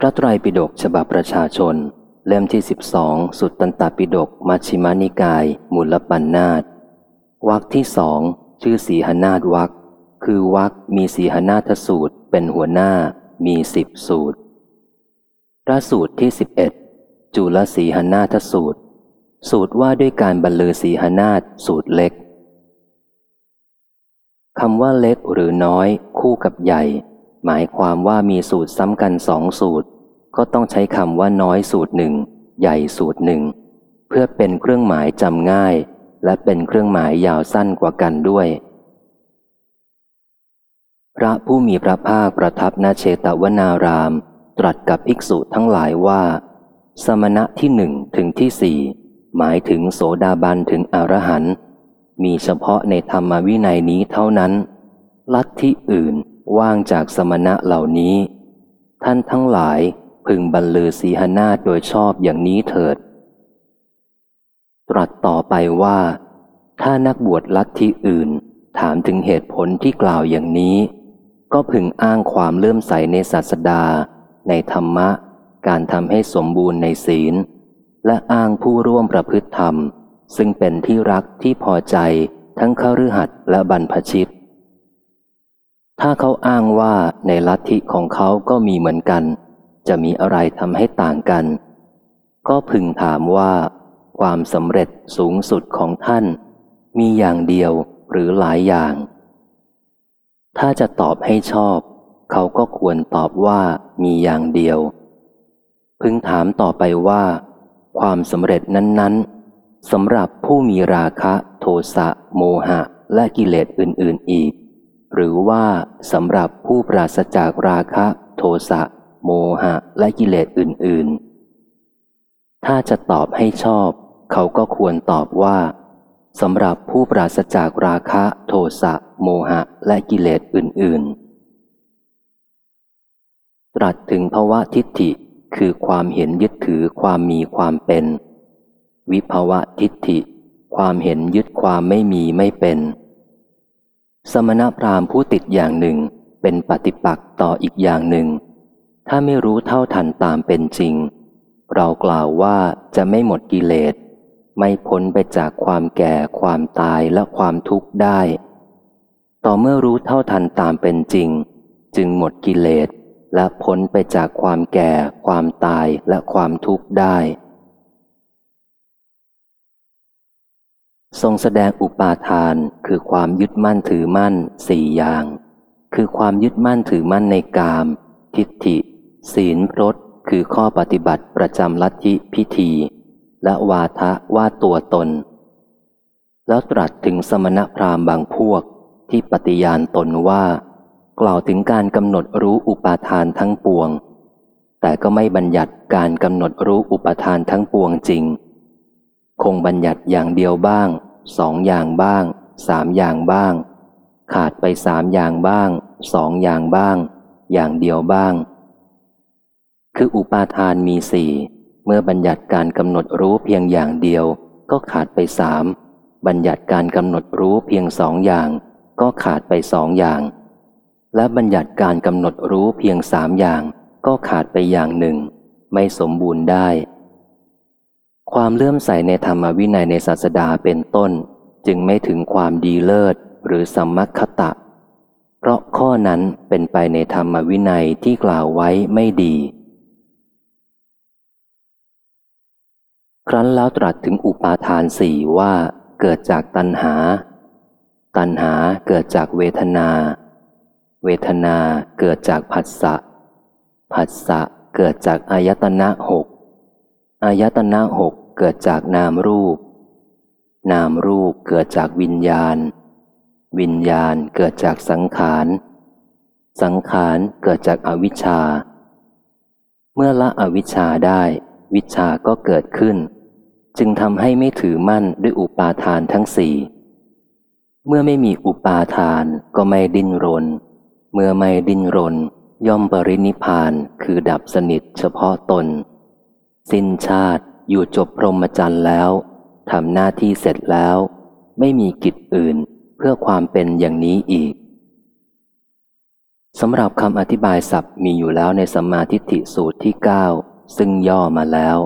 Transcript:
พระไตรปิฎกฉบับประชาชน เล่มที่สิบสองสุตตันตปิฎกมัชฌิมานิกาย มูลปัญนาตวรรคที่สองชื่อสีหนาฏวรรคคือวรรคมีสีหนาทสูตรเป็นหัวหน้ามีสิบสูตร พระสูตรที่สิบเอ็ดจุลสีหนาทสูตร สูตรว่าด้วยการบรรลือสีหนาฏสูตรเล็กคำว่าเล็กหรือน้อย คู่กับใหญ่ หมายความว่ามีสูตรซ้ำกันสองสูตร ก็ต้องใช้คำว่าน้อยสูตรหนึ่งใหญ่สูตรหนึ่งเพื่อเป็นเครื่องหมายจำง่าย และเป็นเครื่องหมายยาวสั้นกว่ากันด้วย พระผู้มีพระภาคประทับนาเชตวนาราม ตรัสกับภิกษุทั้งหลายว่า สมณะที่หนึ่งถึงที่สี่หมายถึงโสดาบันถึงอรหันต์มีเฉพาะในธรรมวินัยนี้เท่านั้น ลัทธิอื่น ว่างจากสมณะเหล่านี้ ท่านทั้งหลายพึงบรรลือสีหนาโดยชอบอย่างนี้เถิด ตรัสต่อไปว่า ถ้านักบวชลัทธิอื่น ถามถึงเหตุผลที่กล่าวอย่างนี้ ก็พึงอ้างความเลื่อมใสในศาสดา ในธรรมะ การทำให้สมบูรณ์ในศีล และอ้างผู้ร่วมประพฤติธรรม ซึ่งเป็นที่รักที่พอใจทั้งเข้าฤหัสและบรรพชิต ถ้าเขาอ้างว่าในลัทธิของเขาก็มีเหมือนกัน จะมีอะไรทำให้ต่างกัน ก็พึงถามว่า ความสำเร็จสูงสุดของท่าน มีอย่างเดียวหรือหลายอย่าง ถ้าจะตอบให้ชอบ เขาก็ควรตอบว่ามีอย่างเดียว พึงถามต่อไปว่า ความสำเร็จนั้น ๆสำหรับผู้มีราคะ โทสะโมหะและกิเลสอื่น ๆ อีก หรือว่าสำหรับผู้ปราศจากราคะ โทสะ โมหะ และกิเลสอื่น ๆ ถ้าจะตอบให้ชอบ เขาก็ควรตอบว่าสำหรับผู้ปราศจากราคะ โทสะ โมหะ และกิเลสอื่น ๆ ตรัสถึงภาวะทิฏฐิคือความเห็นยึดถือความมีความเป็น วิภาวะทิฏฐิ ความเห็นยึดความไม่มีไม่เป็น สมณพราหมณ์ผู้ติดอย่างหนึ่งเป็นปฏิปักษ์ต่ออีกอย่างหนึ่ง ถ้าไม่รู้เท่าทันตามเป็นจริง เรากล่าวว่าจะไม่หมดกิเลส ไม่พ้นไปจากความแก่ความตายและความทุกข์ได้ ต่อเมื่อรู้เท่าทันตามเป็นจริง จึงหมดกิเลสและพ้นไปจากความแก่ ความตายและความทุกข์ได้ ทรงแสดงอุปาทานคือความยึดมั่นถือมั่นสี่อย่าง คือความยึดมั่นถือมั่นในกาม ทิฏฐิ ศีลรสคือข้อปฏิบัติประจำลัทธิพิธี และวาทะว่าตัวตน แล้วตรัสถึงสมณพราหมณ์บางพวกที่ปฏิญาณตนว่า กล่าวถึงการกำหนดรู้อุปาทานทั้งปวง แต่ก็ไม่บัญญัติการกำหนดรู้อุปาทานทั้งปวงจริง คงบัญญัติอย่างเดียวบ้าง สองอย่างบ้างสามอย่างบ้าง ขาดไปสามอย่างบ้างสองอย่างบ้าง อย่างเดียวบ้าง คืออุปาทานมีสี่เมื่อบัญญัติการกำหนดรู้เพียงอย่างเดียว ก็ขาดไปสามบัญญัติการกำหนดรู้เพียงสองอย่าง ก็ขาดไปสองอย่าง และบัญญัติการกำหนดรู้เพียงสามอย่าง ก็ขาดไปอย่างหนึ่ง ไม่สมบูรณ์ได้ ความเลื่อมใสในธรรมวินัยในศาสดาเป็นต้น จึงไม่ถึงความดีเลิศหรือสัมมัคตะ เพราะข้อนั้นเป็นไปในธรรมวินัยที่กล่าวไว้ไม่ดี ครั้นแล้วตรัสถึงอุปาทานสี่ว่า เกิดจากตัณหา ตัณหาเกิดจากเวทนา เวทนาเกิดจากผัสสะผัสสะเกิดจากอายตนะหกอายตนะหก เกิดจากนามรูป นามรูปเกิดจากวิญญาณ วิญญาณเกิดจากสังขาร สังขารเกิดจากอวิชชา เมื่อละอวิชชาได้ วิชาก็เกิดขึ้น จึงทำให้ไม่ถือมั่นด้วยอุปาทานทั้งสี่ เมื่อไม่มีอุปาทานก็ไม่ดิ้นรน เมื่อไม่ดิ้นรนย่อมปรินิพานคือดับสนิทเฉพาะตน สิ้นชาติ อยู่จบพรหมจรรย์แล้วทำหน้าที่เสร็จแล้ว ไม่มีกิจอื่นเพื่อความเป็นอย่างนี้อีกสำหรับคำอธิบายศัพท์มีอยู่แล้วในสัมมาทิฏฐิสูตรที่ 9 ซึ่งย่อมาแล้ว